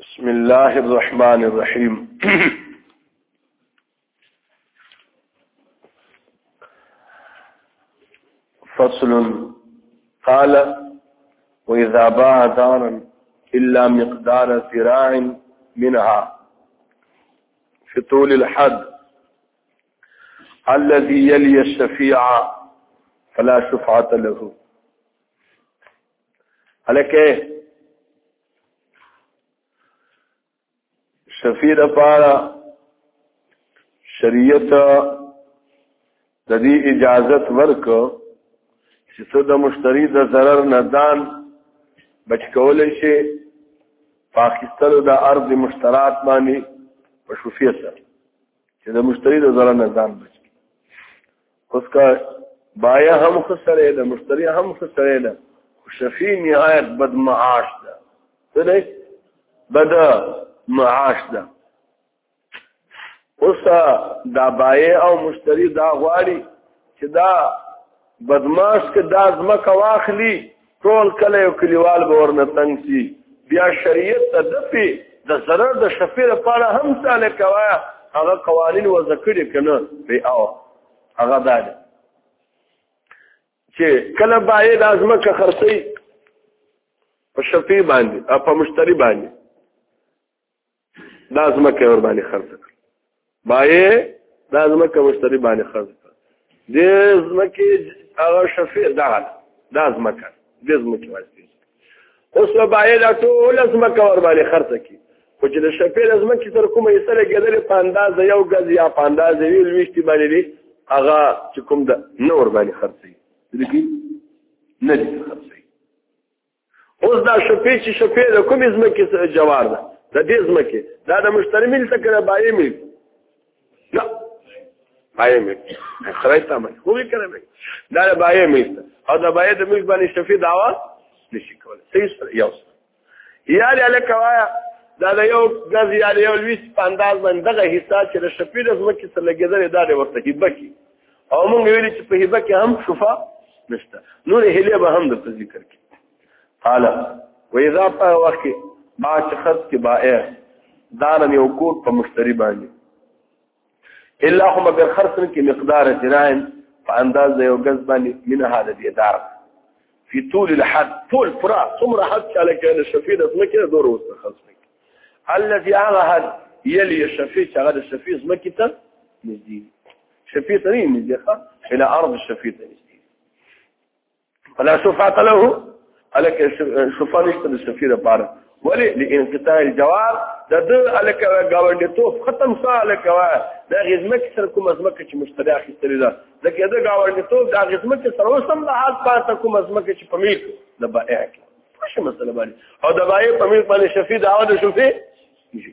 بسم الله الرحمن الرحيم فصل قال وإذا باع دارا إلا مقدار ذراع منها في طول الحد الذي يلي الشفيع فلا شفعه له الکه شفیع لپاره شریعت د دې اجازت ورک چې څو د مشتری د ضرر نه ځان بچ کولای شي پاکستان د ارض مشترات باندې په شفیع سره چې د مشتری د ضرر نه ځان بچ کی اوس کا بایا هم خسرې ده مشتری هم خسرې ده شفی نهایت بد معاش ده څه بد معاش ده اوس دا بای او مشتری دا غواړي چې دا بدمعاش کې دا ځمکه واخلي ټول کله یو کلیوال به ورنه تنګ شي بیا شریعت ته دفي د ضرر د شفیر لپاره هم ساله کوا هغه قوانین و ذکر کنه به او هغه دا چې کله باید ازمه که خرڅي په شفی باندې په مشتری باندې دا ځمکه ور باندې خرڅ کړ بایې دا ځمکه مشتری باندې خرڅ کړ د ځمکې هغه شفیع دا دا ځمکه د ځمکې واسطه اوس به بایې دا ټول ځمکه ور باندې خرڅ کړي خو چې د شفیع ځمکې تر کومه یې سره کېدلې په اندازه یو ګز یا په اندازه ویل ویشتي باندې دی هغه چې کوم د نور باندې خرڅي دي نه دي خرڅي اوس دا شپې چې شپې د کومې ځمکې سره جوار ده د دې ځمکې دا د مشتري مل ته کړه بایې مل نه بایې مل خرای ته مې خو کړه مې دا د بایې مل او د بایې د مل باندې شفي داوا نشي کولای صحیح سره یو یا له کوایا دا د یو غز یا یو لویس په انداز باندې دغه حصہ چې د شپې د ځمکې سره لګیدل دا د ورته هیبه کی او موږ ویل چې په هبه کې هم شفا نشته نور هله به هم د ذکر کې قال واذا په وخت ما شخص کې بائع دارن یو کور په مشتری باندې الا هم اگر خرڅ کې مقدار جرایم په انداز یو غز باندې من هذا دې دار في طول الحد طول فرا ثمره حد على كان الشفيع ده مكه دور وسط خلص الذي اغهد يلي الشفيع شغل الشفيع مكه نزيد شفيع ته نه نږدې ښه الى ارض شفيع ته نږدې فلا شفاعه له الک شفاعه نشته د شفيع لپاره ولی لانقطاع الجوار د د الک گاونډیتوب ختم سره الک وا د غزمک سره کوم ازمکه چې مشتری اخیستل ده ځکه د گاونډیتوب د غزمک سره وسم د حال پاتې کوم ازمکه چې په ملک د بائع کې څه مسله باندې او د بائع په ملک باندې شفیع دا د شفیع نشي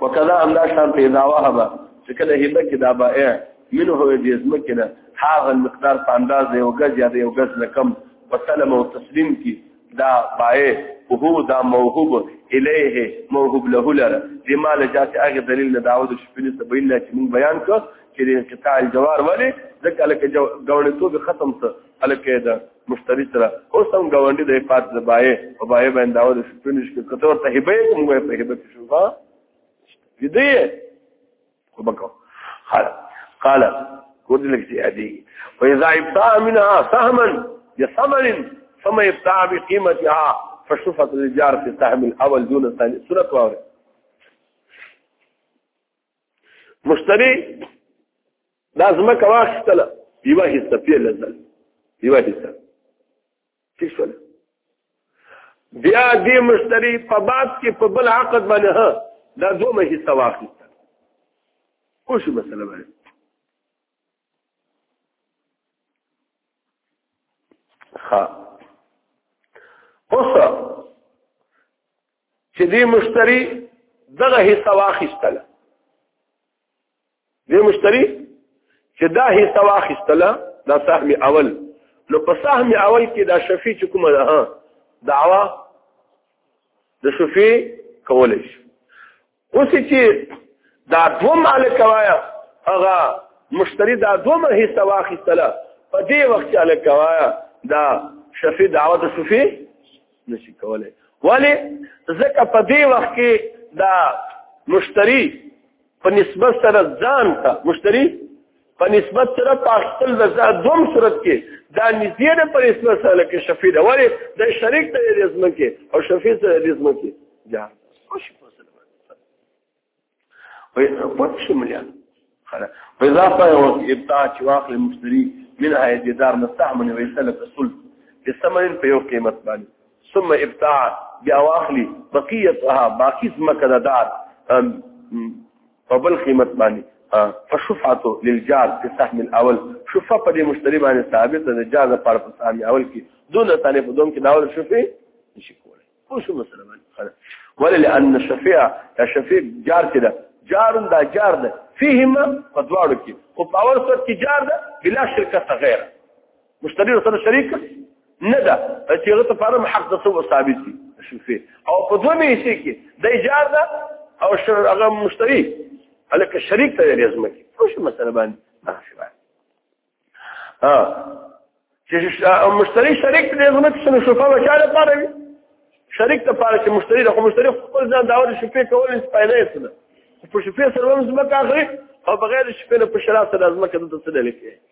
وکذا همدا شان په اضافه هبه چې کله هبه کې دا بائع منه هو دې اسمه کې نه هاغه مقدار په انداز دی او غز یا دی او غز نه کم وسلم او تسلیم کی دا بائع هو دا موهوب الیه موهوب له لره دې مال جات هغه دلیل نه داوود شپنی سبیل چې موږ بیان کړ چې انقطاع الجوار ولی ځکه لکه جو غوړې تو به ختم څه الکه دا مشتری سره اوس هم غونډي د پات د بای او بای باندې داو د فینش کې کته ورته هبه کوم غوې په هبه کې شو ها دې خو بکو قال قال ورته لګ چې ادي و اذا ابتاع منها سهما بثمن ثم ابتاع بقيمتها فشفت الجار في سهم الاول دون الثاني سوره واوره مشتری دا زمکه واخیستله یوه حصه پې لزل یوه حصه څه شول بیا دې مشتری په بعد کې په بل عقد باندې ها دا دومره حصہ واخیسته خو شو مسله باندې ها اوس چې دې مشتری دغه حصہ واخیستله دې مشتری چې دا حصہ واخیستله دا سهم اول نو په سهم اول کې دا شفیع چې کومه ده دعوا د شفیع کولای شي اوس چې دا دوه مالک وایا هغه مشتری دا دوه مه هیڅ واخیستله په دې وخت کې الک وایا دا شفیع دعوت شفیع نشي کولای ولی ځکه په دې وخت کې دا مشتری په نسبت سره ځان ته مشتری په نسبت سره په خپل رضا دوم صورت کې دا نږدې ده په نسبت سره کې شفیع ده ولی د شریک ته دې زمن کې او شفیع سره دې زمن کې جا خوش فصل وي په څه مليان خلا په اضافه او ابتاع چې واخل مشتري من هاي جدار مستعمل ويسلك الصلب بثمن په یو قیمت باندې ثم ابتاع بیا واخلي بقیتها باقی زمکه د دار په بل قیمت باندې فشفعه للجار في السهم الاول شفعه په دې مشتری باندې ثابت ده جار په پر سهم اول کې دون ثاني په دوم کې دا ول شفعه نشي کولای خو شو مسله باندې ولا لان الشفيع الشفيع جار كده جار دا جار ده فيهما فدوارو کې او په اول صورت کې جار ده بلا شرکت غیره مشتري سره شریک نه ده چې هغه ته فارم حق د څو ثابت دي شوفي او په دوه میشي کې د اجازه او هغه مشتري الکه شریک ته لازم کې څه شي مثلا باندې ماشي باندې ها چې مشتري شریک ته لازم کې څه شوفه وشاله پاره وي شریک ته پاره چې مشتري د مشتري خپل ځان داور شوفي کول نه پیدا یې په شوفي سره هم زما کاخري او بغیر شوفي په شراب سره زما کده څه دلکه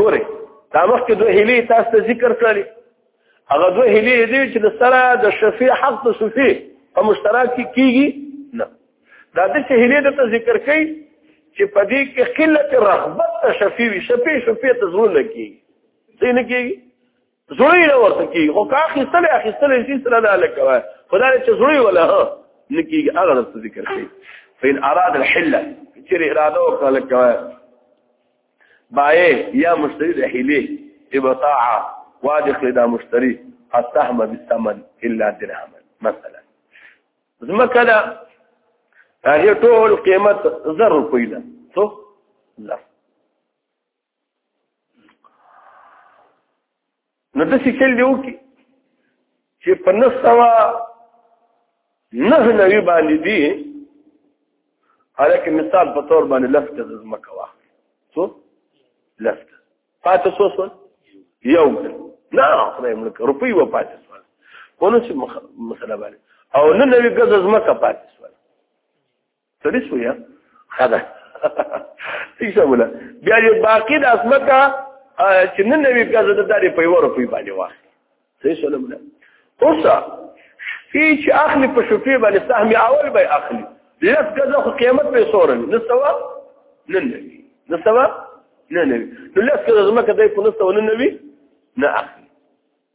ګوري دا مخکې دوه هلي تاسو ته ذکر کړل هغه دوه هلي دي چې د سره د شفیع حق د شفیع په مشترک کیږي نه دا د چې هلي د ذکر کوي چې په دې کې قلت رغبت ته شفیع شفیع شفیع ته ضرور نه کیږي ځینې کیږي زړی نه ورته کیږي خو کا خستل اخستل شي سره دا لکه خدای چې زړی ولا نکیږي هغه د ذکر کوي فین اراد الحله چې اراده وکړه لکه بایه یا مشتری د حیله ابطاعه واجخ دا مشتری السهم بالثمن الا درهم مثلا زما کله هغه ټول قیمت زر روپۍ ده څو زر نو د څه چل دیو کې چې په نسوا نه نوی باندې دی حالکه مثال په تور باندې لفت د زمکه واه څو لفت پاتې څو څو یو نه خدای ملک روپی و پاتې څو ونه چې مسله باندې او نه نوی غزه زمکه پاتې سړي شو یا خدا څه ولا بیا یې باقی د اسمکا چې نن نوی بیا زده داري په ورو په باندې واخ څه شو لمه اوس شپې چې اخلي په شپې باندې سهم اول به اخلي لږ غزه خو قیامت به سورن نو سوا نن نوی نو سوا نه نوی نو لږ غزه مکه دای په نو سوا نن نوی نه اخلي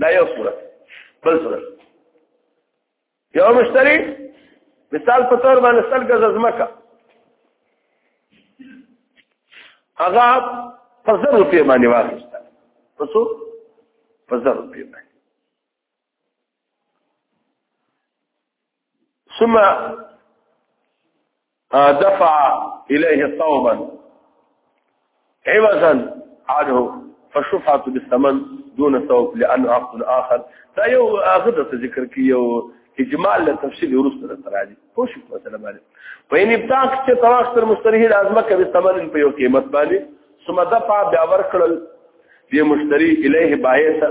دا یو صورت بل صورت یو مشتری مثال په تور باندې سل غز ځمکه هغه په زر روپیه باندې واخیسته په څو په زر روپیه باندې ثم دفع اليه صوبا عوضا عنه فشفعت بالثمن دون ثوب لانه عقد اخر دا یو اخر ته ذکر کی یو اجمال له تفصیل ورسره تر راځي خو شي مثلا باندې په ان ابتاع کې تراخ تر مشتری لازمه کوي ثمن په یو قیمت باندې ثم دفع بیا ورکړل دی مشتری الیه بایسه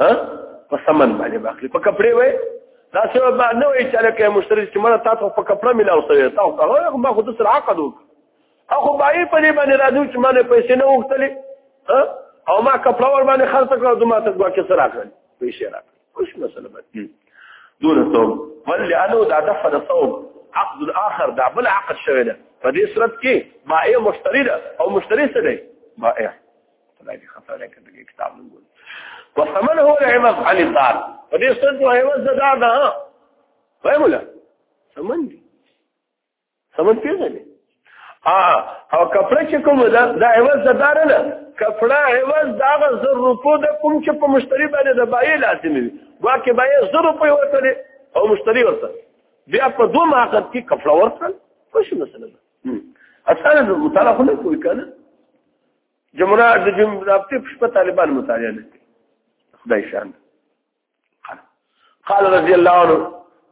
ها په سمن باندې باخلي په کپڑے وای دا څه ما نه وای چې لکه مشتری چې مړه تاسو په کپڑا ملاو سوي تاسو هغه ما خو د سره عقد وک اخو بای په دې باندې راځو چې ما نه پیسې نه وختلې او ما کپڑا ور باندې خرڅ کړو دوه ماته دوه کې سره راکړل پیسې راکړل خوش مسله باندې دون صوم ولې انو دا دفع د صوم عقد الاخر دا بل عقد شوی ده په دې صورت کې بائع مشتری ده او مشتری څه دی بائع خدای دې خفه نه کړي کتاب نوم ګوري وثمن هو العوض عن الدار په دې سره ته عوض د دار نه فهم ولا سمن دي سمن پیژنې او کپڑا چې کوم دا د عوض د دار نه کپڑا عوض دا غ زر روپو د کوم چې په مشتری باندې د بای لازم وي واکه بای زر روپو ورته او مشتری ورته بیا په دوه ماقت کې کپڑا ورته خوش مسله ده اصلا مطالعه خو نه کوي کنه جمهوریت د جمهور رابطې په شپه طالبان مطالعه نه کوي خدای شان قال رضی الله عنه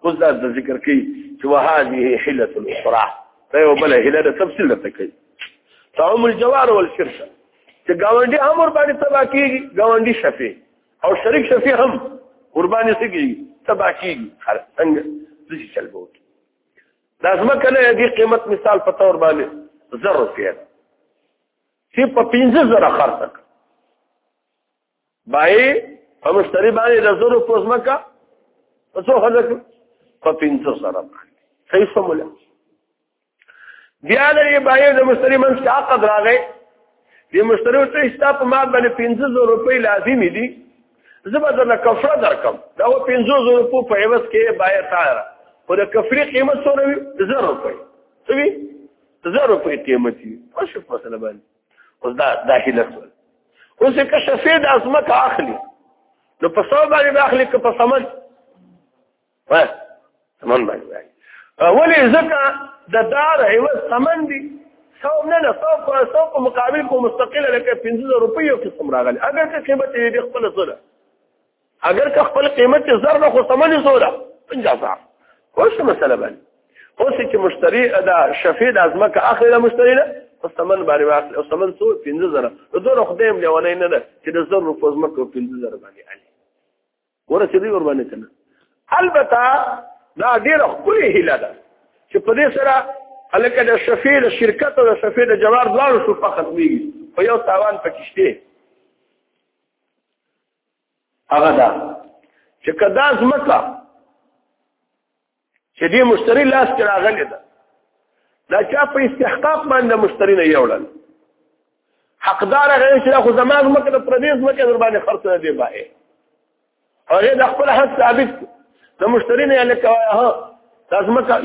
اوس دا ذکر کوي چې وهذه حله اخرى دا یو بل حله د تفصیل نه کوي طعام الجوار والشرشه چې گاونډي امر باندې تبا کیږي گاونډي شفیع او شریک شفیع هم قرباني سګي تبا کیږي هر څنګه څه چل بوت دا ځمکه نه دي قیمت مثال په تور باندې زر روپیه چې په 15 زره خرڅ کړ بای په مشتری باندې د زرو پوزمکا په څو خلک په 15 زره باندې صحیح سموله بیا د بای د مشتری منځ کې عقد راغی د مشتری ته استا په ما باندې 15 زره روپۍ لازم دي زبر د کفره درکم دا و 15 زره روپۍ په عوض کې بای تاره په د کفری قیمت سره زر روپۍ څه وی زر روپۍ قیمت دي په شو په سره باندې اوس دا دا هله سول اوس که شفیع د ازمت اخلي نو په سو باندې اخلي که په سمن ها سمن باندې ولې ځکه د دار عوض سمن دي سو نه نه سو په سو په مقابل کو مستقله لکه 50 روپۍ او قسم راغلي اگر که قیمت یې د خپل سره اگر که خپل قیمت زر نه خو سمنې زوره پنځه ساعه اوس مسله باندې اوس چې مشتری دا شفیع د ازمکه اخره مشتری ده او سمن باندې واخل او سمن څو 15000 نو دوه خدای هم لیونه نه ده چې د زر په ازمکه 15000 باندې علي ورسېدی ور باندې کنه البته دا ډېر خپل هیله ده چې په دې سره الکه د شفیع د شرکت او د شفیع د جوار دواړو شو په ختمي په یو تاوان پکشته هغه دا چې کدا زمکا چې دې مشتری لاس کې راغلی ده دا چا په استحقاق باندې مشتری نه یوړل حقدار غیر چې خو زمانه مکه د پردیس مکه در باندې خرڅ نه دی بای هغه د خپل حق ثابت د مشتری نه لکه ها لازم مکه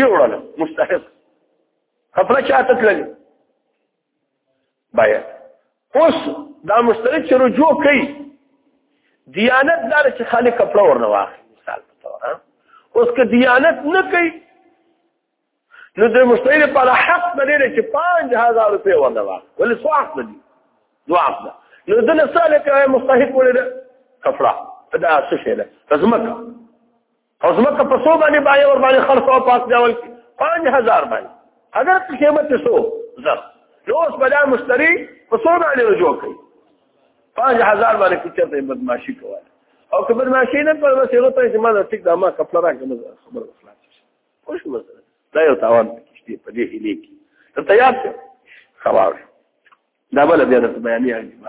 یوړل مستحق خپل چاته تللی باید اوس دا مشتری چې رجوع کوي دیانت دار چې خالي کپړه ورنه واخلي مثال په تور اوس که دیانت نه کوي نو د مشتری لپاره حق نه لري چې 5000 روپۍ ورنه واخلي ولې څو حق دي دوه حق ده نو د نساله کوي مستحق ولې کپړه دا څه شي ده رزمکه او زمکه په سو باندې بای اور باندې خرڅ او پاک دیول 5000 باندې اگر قیمت سو زر نو اوس بلا مشتری په سو باندې رجوع کوي 5000 باندې کچته بدمعشي کوي او که بدمعشي نه پر وسیله ته چې ما د ټیک دما کپل را کوم خبر وکړه خوش مثلا دا یو تاوان کیشته په دې هلي کې ته تیار شه خبر دا بل بیا د بیانې اړتیا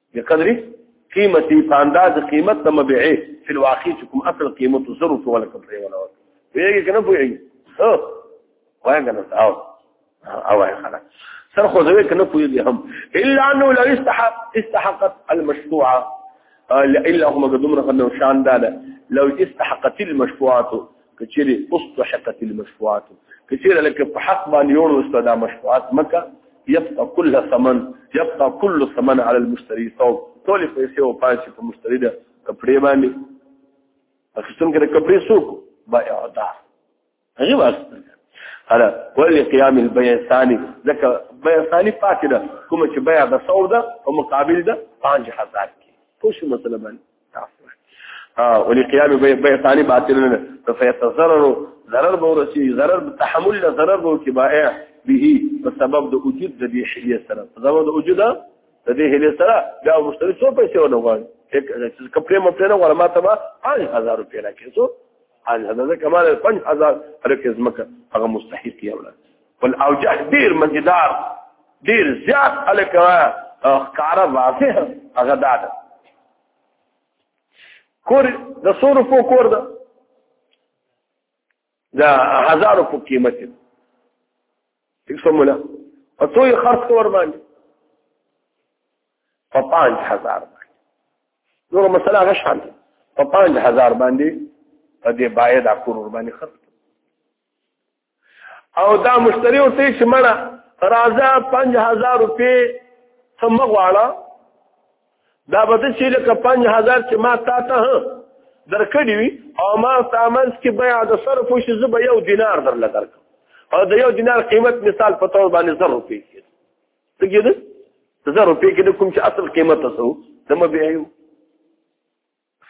بقدر قیمتي په انداز قیمت د مبيعي په الواقع چې کوم اصل قیمت زرو په ولا کوي ولا ولا ویږي کنه پوهیږي او وایي کنه او او وایي خلاص سر خو زوی کنه پوهیږي هم الا انه لو استحق استحقت المشروعه الا هم قدمره انه شان داله لو استحقت المشروعات کچری استحقت المشفوعات کچیر لکه په حق باندې یو وسته دا مشفوعات مکه يبقى كل ثمن يبقى كل ثمن على المشتري ثوب ټول پیسې او پاتې په مشتری ده کپڑے باندې اخستون کې کپڑے سوق بائع دار هغه واسطه هلا ولي قيام البيع الثاني ذکر بيع الثاني پاتې ده کوم چې بيع د ثوب ده او مقابل ده 5000 کې پوښ مطلب باندې ولقيام بيع ثاني باطل فيتضرر ضرر به ورسي ضرر تحمل ضرر به کې بائع به بسبب د وجود د دې حلیه سره سبب د وجود د دې حلیه سره دا مشتری څو پیسې ونه غواړي چې کپړې مو پرې نه غواړم ما ته 5000 روپیا راکې څو ان هذا کمال 5000 هرکه زمکه هغه مستحق یې ولا ول او جه ډیر مزیدار ډیر زیات الکه کار واضح هغه داد کور د سور په کور ده دا هزار په قیمت دی څه مولا او څو یې خرڅ کور باندې په 5000 باندې نور مسله هغه شان ده په 5000 باندې په دې باید اکور ور باندې خرڅ او دا مشتری ورته چې مړه راځه 5000 روپے سم غواړه دا به چې لکه 5000 چې ما تا ته درکړی وي او ما سامانس کې بیا د صرف شي زه به یو دینار درل درکم او د یو دینار قیمت مثال په تور باندې 100 روپے څه کېده د زر روپۍ کې د کوم چې اصل قیمت څه وو د مه بیا یو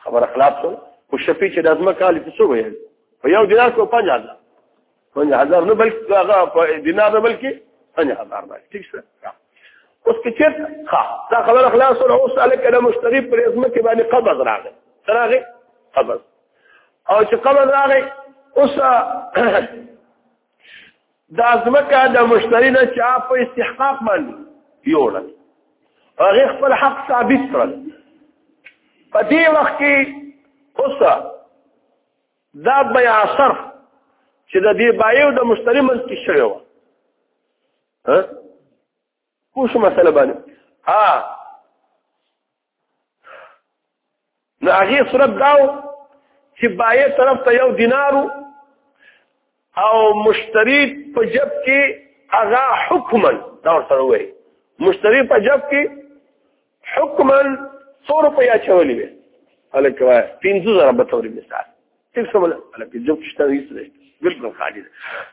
خبره خلاف شول خو شپې چې د ازمه کال څه ویل په یو دینار کو 5000 5000 نه بلکې هغه په دینار نه بلکې 5000 باندې ٹھیک شه اوس کې چې ښه دا خبره خلاص شول اوس الک د مشتری پر ازمه کې باندې قبض راغی راغی قبض او چې قبض راغی اوس دا ځمکه د مشتری نه چا په استحقاق باندې یوړل هغه خپل حق ثابت کړل په دې وخت کې اوسه دا بیا اثر چې د دې بایو د مشتری منځ کې شوی و ها کوم مسله باندې ها نو هغه صورت داو چې بایع طرف ته یو دینار او مشتری په جب کې هغه حکما دا ورته وایي مشتری په جب کې حکما 100 روپیا چولې وي الکه وای 15000 به توري مثال څه سمول الکه جب شته هیڅ نه بالکل خالي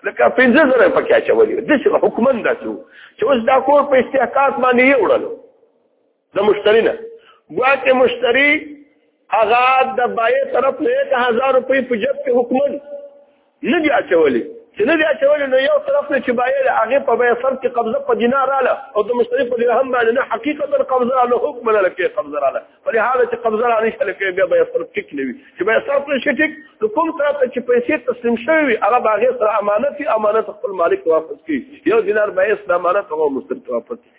لکه 15000 په کې چولې د څه حکما دا چې اوس دا کور په استحقاق باندې یې وړلو د مشتری نه ګواکې مشتری هغه د بایې طرف نه 1000 روپۍ په جیب کې حکمن نه دی اچولې چې نه دی اچولې نو یو طرف نه چې بایې له هغه په بایې سر کې قبضه په دینار رااله او د مشتری په درهم باندې نه حقیقتا قبضه رااله حکم نه لکه قبضه رااله په لهدا چې قبضه رااله نشته لکه بیا بایې سر ټیک نه وي چې بایې سر پر شي ټیک نو کوم طرف ته چې پیسې تسلیم شوی وي هغه باغې سره امانت وي امانت خپل مالک واپس کړي یو دینار بایې سره امانت هغه مشتری واپس کړي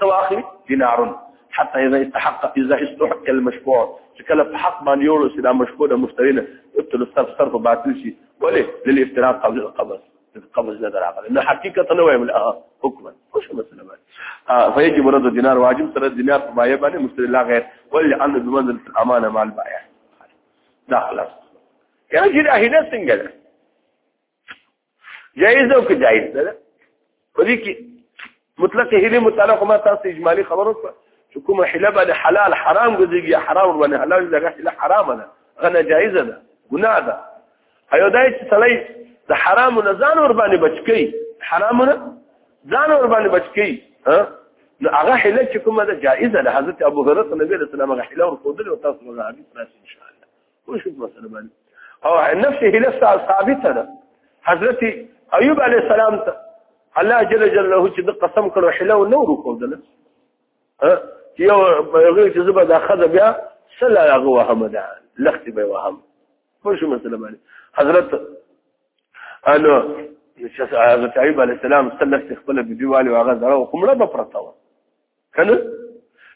څه واخلي دینار حتى اذا استحق اذا استحق المشفوع چې کله په حق باندې یو رسې دا مشفوع د مشتری نه ابتل صرف صرف باطل شي ولې للافتراق قبل القبض قبض نه دراغله نه حقیقت نه وایم لا حکما خوش مسله باندې فیجب رد دینار واجب سره دینار په بایع باندې مشتری لا غیر ولې ان بمنزله الامانه مع البائع داخله کله چې دا هیله څنګه ده جایز او که جایز ده په دې کې مطلق هله متعلق ما تاسو اجمالی خبرو په چې کومه حله باندې حلال حرام ګرځي یا حرام باندې حلال دغه حله حرام ده غنه جایز ده ګناه ده ایو دای چې سړی د حرام نه ځان ور باندې بچکی حرام نه ځان ور باندې بچکی ها نو هغه حله چې کومه ده جایز ده حضرت ابو هريره نبی رسول الله هغه حله ور کوله او تاسو هغه حدیث راځي ان شاء الله او نفسه لسا ثابته ده حضرت ایوب علی السلام ته الله جل جلاله چې د قسم کړو حلو نو رکو دل چې یو غیر چې زبر دا خذ بیا سلا هغه وهم ده لخت به وهم خو شو مثلا باندې حضرت انو حضرت ایوب علی السلام سلخت خپل بيدیوالي واغه زره کومړه به پرتا و کنه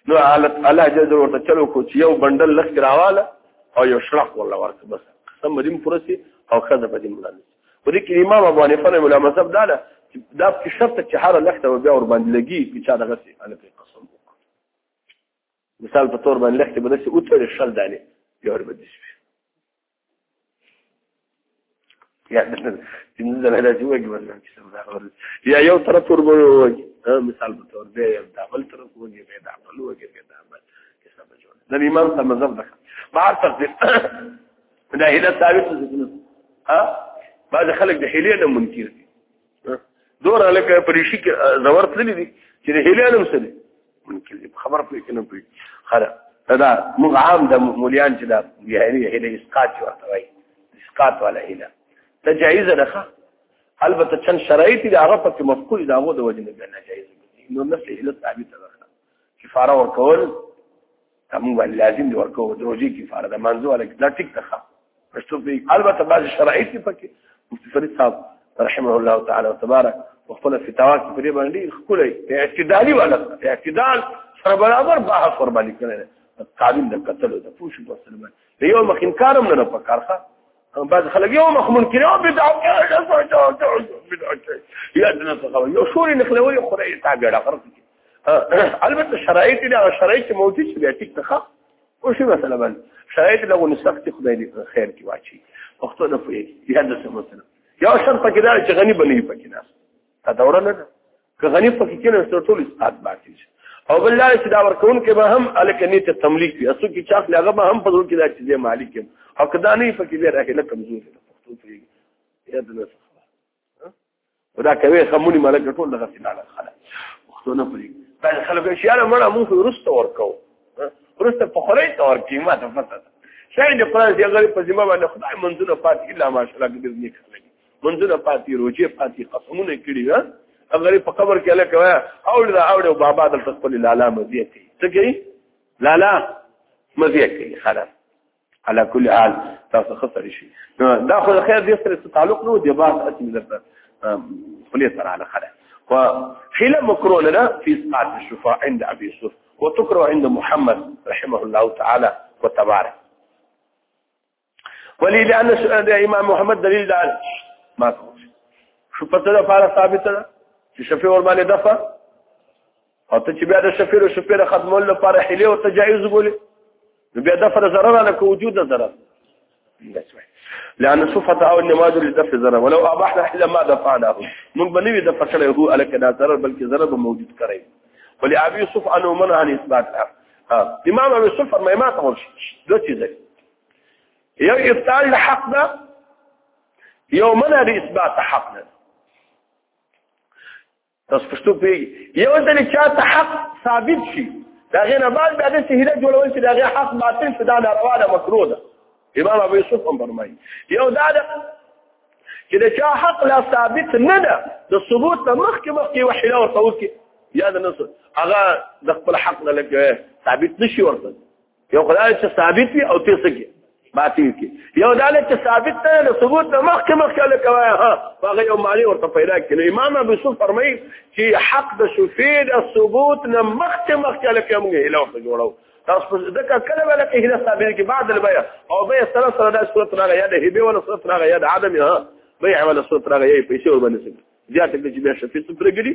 نو حالت الله جل جلاله ورته چلو کو چې یو بندل لخ راواله او یو شرح ولا ورته بس قسم دې پرسي او خزه په دې ملانه په دې کې امام ابو حنیفه رحمه الله مذهب دا ده چې دا په شرط چې هر لخت او بیا ور باندې لګي په چا دغه سي انا په قسم وکړه مثال په تور باندې لخت به دسي اوتر شل دانه یو ور باندې شي یا پنځه ځله دا چې وږي ولا چې سم راغل یا یو طرف ور وږي مثال په تور دی یو دا بل طرف وږي به دا بل وږي به دا بل کې سم جوړ د امام ته مذهب ده بهر تقدیر دا هله ثابت څه ها بعض خلک د هلې نه منکر دي دور الکه پریشي کې زور تللی دي چې د هلال هم سره ممکن خبر پوي کنه پوي خره دا موږ عام د مولیان چې دا یعنی هله اسقاط ورته وایي اسقاط ولا هله تجایز نه البته چند شرایط دي هغه پکې مفقود دا غو د وجه نه جایز نو نفس هله ثابت ده کفاره ورکول تمو باندې لازم دی ورکو دروځي کې فار د منځو الک دا ټیک تخا پښتو په البته بعض شرایط پکې مفتی فرید صاحب رحمه الله تعالی تبارک وخپل فتاوا کې پرې باندې خپل اعتدالي ولا اعتدال سره برابر بحث ور باندې کړل قابل د قتل د پوش په سره باندې یو مخ انکارم نه په کارخه بعض خلک یو مخ منکر او بدعت یا د نسخه یو شوري نخلوي خدای ته ګډه خرڅ البته شرایط دي هغه شرایط موجود چې بیا ټیک تخا او شي مثلا بل شرایط له غو سخت خدای دې خیر کې واچي وختو نه پوي بیا د څه مثلا یو شرط پکې دا چې غني بنې پکې نه دا دوره نه ده که غني پکې کې نه ټول استاد باقي او بل لار چې دا ورکون کې به هم الکه نیت تملیک وي اسو کې چاخ لغه به هم په ځو کې دا چې مالک او کدا نه پکې بیا راکې نه کمزور ده پښتو پوي یا د دا کوي خمونی ملک ټول دغه سینا نه خلا وختونه پرې دا خلک چې یاره مړه موږ ورسته ورکو ورسته په خوري ته ورکی ما ته پته ده شاید د قران چې غریب په ذمہ باندې خدای منځونه پات الا ماشاءالله دې نه کړی منځونه پات روزي پات قسمونه کړی ها غریب په قبر کې لکه وای او دا او بابا د خپل لالا مزیتی څه کوي لالا مزیتی خلاص على كل حال تاسو خسر شي دا خو خیر دې سره تعلق نو دی باز اسم درته خلې سره على خلا وحيله مكروه لنا في اسقاط الشفاء عند ابي يوسف وتكره عند محمد رحمه الله تعالى وتبارك ولي لان امام محمد دليل ده ما شو پته ده فارغ ثابت ده چې شفیع ور باندې دفع او ته چې بیا د شفیر او شفیر خدمول لپاره حلی او تجایز بولی نو بیا دفع ضرر لکه وجود د ضرر لأن صفة أو النماذج لدفع ضرر ولو أبحنا حلا ما دفعناه من بنوي دفع شرعه هو ألك دا ضرر بلکې ضرر موجود کرے ولأبي صفة أنه منع عن إثبات الحق ها امام ابي يوسف فرمای ما ته ورشي دوه چیزه یو ابطال حق ده یو منع د اثبات حق ده تاسو پښتو پیږي یو ځل چې چاته حق ثابت شي دا غیر بعد بیا د شهیره جوړول چې دا غیر حق باطل شي دا ناروا ده مکروه ده امام ابو یوسف هم فرمایي یو دا ده چې د چا حق لا ثابت نه ده د ثبوت ته مخکې مخکې یوه حیله ورته وکړي یا د نصر هغه د خپل حق نه لږ ثابت نشي ورته یو خدای چې ثابت وي او تاسو کې باطل کې یو داله چې ثابت نه له ثبوت نه مخکې مخکې له کوي ها هغه یو معنی ورته پیدا کړي امام ابو یوسف فرمایي چې حق د شفیع د ثبوت نه مخکې مخکې له کوي موږ اله وخت جوړو تاسو د کله ولا کې هله ثابت کې بعد البيع او بيع سره سره د صورت راغی یا د هبه ولا صورت راغی یا د عدم ها بيع ولا صورت راغی پیسې ور باندې زیات کې چې بیا شفیع څه پرګړي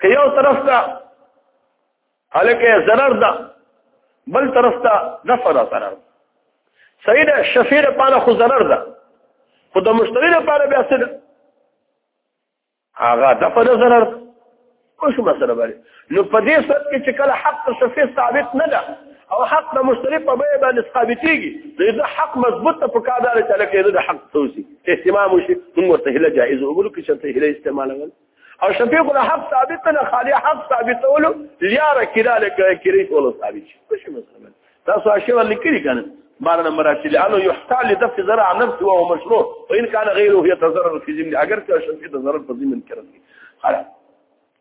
که یو طرف ته هلکه ضرر ده بل طرف ته نفع ده ضرر صحیح ده شفیع لپاره خو ضرر ده خو د مشتری لپاره بیا څه ده هغه دفع ده ضرر خو شو مسله باندې نو په دې صورت کې چې کله حق ته شفیع ثابت نه ده او حق د مشتری په بیه باندې ثابتېږي دا حق مضبوط په کار دار چې لکه دا حق توسي اهتمام وشي موږ ورته هله جایز وګورو کې چې ته هله استعمالول او شفیع الحق ثابت نه خالي حق ثابتولو لیاره کړه لکه کړي ټول ثابت شي څه شي مثلا تاسو اشیاء لیکلي کنه معنى لما راتي لأنه يحتاج لدفع ضرر عن نفسه وهو مشروع وإن كان غيره يتضرر في ذمه أجر كان شمس يتضرر في ذمه كرم خلاص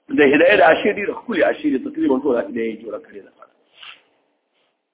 ده هداية العشير دي رخولي عشير تقريبا طول هداية جورا كريدة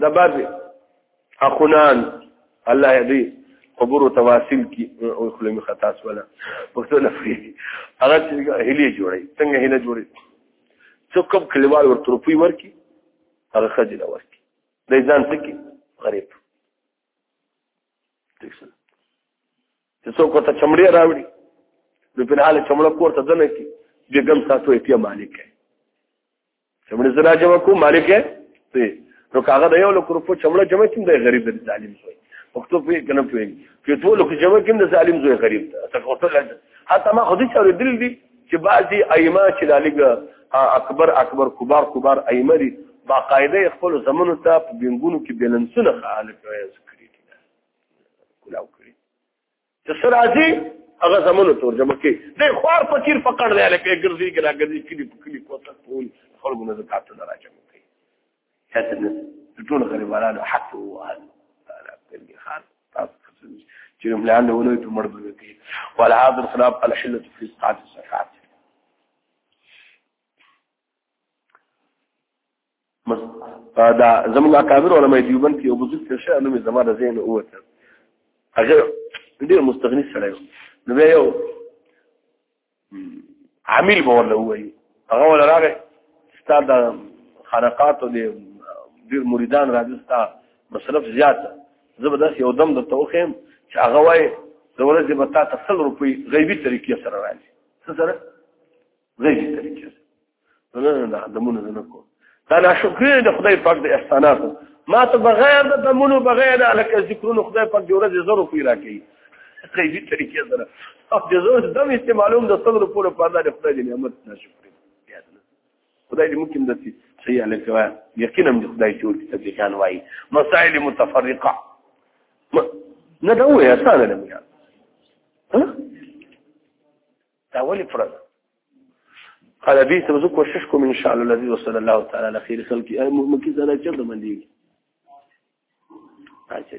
دا بعضی اخونان الله یدی قبور تواصل کی او خلمی خطا سواله پښتو نه فری هغه چې هلی جوړي څنګه هلی جوړي څو کوم کلیوال ورته روپی ورکی هغه خځه لا ورکی د ځان سکی غریب څه څوک ته چمړی راوړي نو په حال چمړه کوړه دنه کی بیګم ساتو ایتیا مالک چمړې زرا جمع کو مالک ته نو کاغه د یو لکو روپو چمړه جمع کیم د غریب د ظالم زوی پښتو په کنه په کې ټول لکو جمع کیم د ظالم زوی غریب ته کوته حتی ما خو دې چارې دل دي چې بعضي ائمه چې لالګ اکبر اکبر کبار کبار ائمه دي باقاعده خپل زمونو ته په بنګونو کې بیلنسونه خاله کوي چې سره راځي هغه زمونو ترجمه کوي د خوار فقیر پکړ دی لکه ګرځي ګرا ګرځي کلی کلی کوته ټول خلکو نه زکات نه راځم کوي هڅه نه ټول غریبانو حق او اهل تعالی کوي خاص تاسو چې موږ لاندې ولوي په مړ بوي کوي ولا هذا الخلاف على حله في صفات الصفات دا زموږ اکابر علماء دیوبند کې یو بزرګ څه شنو مې زما د ذهن اوته هغه ډېر مستغنی سره یو نو بیا یو عامل به ولا وایي هغه ولا راغی ستاد خانقات او ډېر مریدان راځي ستا مصرف زیات زبردست یو دم د توخم چې هغه وایي د ورځې به تا ته 100 روپۍ غیبي طریقې سره راځي څه سره غیبي طریقې نه نه نه دمونه نه کو دا نه شکرې د خدای پاک د احسانات ما ته بغیر د دمونو بغیر الکه ذکرونو خدای پاک جوړه دې زرو پیرا کوي قیبی طریقې سره او د زور دم استعمالوم د صدر پورې په اړه خدای دې نعمت نه شکرې خدای دې ممکن دسي صحیح الکه وای یقینا د خدای جوړ دې تبلیغان وای مسائل متفرقه نه دا وې اسانه نه دا ولې فرض قال بي سبزو کوشش کوم ان شاء الله الذي وصلى الله تعالى على خير خلقي اي ممكن زنا چرته باندې اچھا